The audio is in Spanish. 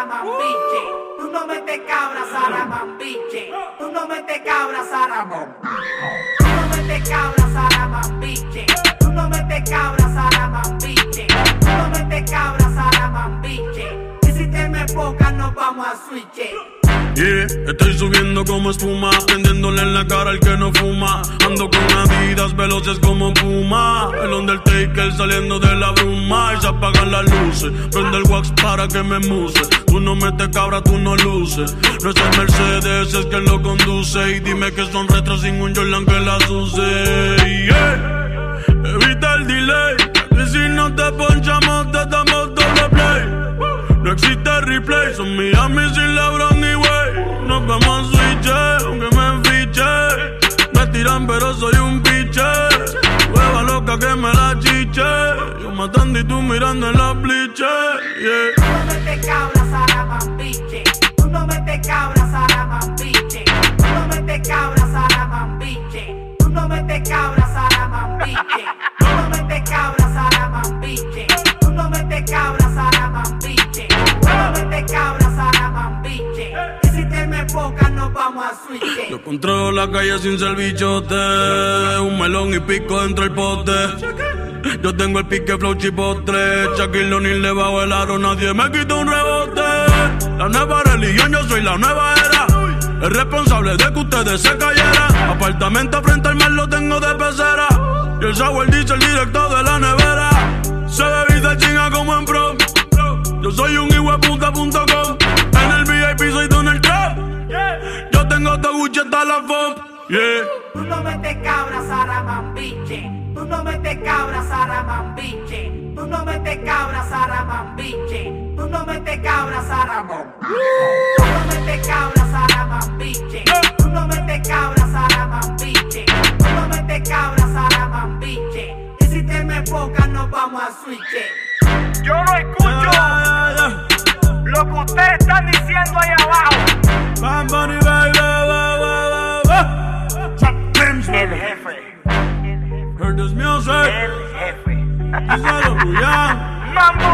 Saramambiche. Tú no metes cabra, Saramambiche. Tú no metes cabra, Saramambiche. Tú no metes cabra, Saramambiche. Tú no metes cabra, Saramambiche. Tú no metes cabra, Saramambiche. Y si te me enfocas, nos vamos a switch. Yeah, estoy subiendo como espuma, prendiéndole en la cara al que no fuma. Ando con veloces como puma. El Undertaker saliendo de la bruma y se apagan las luces. Prende el wax para que me muse. Tú no metes cabra, tú no luces. No es el Mercedes, es que lo conduce. Y dime que son retros sin un Jordan que las use. Evita el delay. Que si no te ponchamos, te damos doble play. No existe replay, son Miami sin LeBron ni way. Nos vamos a switch, aunque me enfiche. La. Yo matando y tú mirando en la bliche. Yeah. Tú no metes cabra, Saramambiche. Tú no metes cabra, Saramambiche. Tú no metes cabra, Saramambiche. Tú no metes cabra, Saramambiche. Tú no metes cabra, Saramambiche. Tú no metes cabra, Saramambiche. Tú no metes cabra, Saramambiche. Y si te me enfocas, nos vamos a switch. Yo controlo la calle sin ser bichote. Un melón y pico dentro del pote. Yo tengo el pique flow chipotle. Shaquille O'Neal le bajo el aro, nadie me quita un rebote. La nueva religión, yo soy la nueva era. El responsable de que ustedes se cayeran. Apartamento frente al mar lo tengo de pecera. Y el sour dice el directo de la nevera. Se se chinga como en prom. Yo soy un hijueputa.com. En el VIP soy Donald Trump. Yo tengo todo Gucci hasta la FOM. Yeah. Tú no metes cabra, Saramambiche. Tú no metes cabra, Saramambiche. Tú no metes cabra, Saramambiche. Tú no metes cabra, Saramambiche. Tú no metes cabra, Saramambiche. Tú no metes cabra, Saramambiche. Tú no metes cabra, Saramambiche. Y si te me enfocas, nos vamos a switch. Yo no escucho lo que ustedes están diciendo ahí abajo. Murders Music. El jefe. Díselo, Julián. Mambo.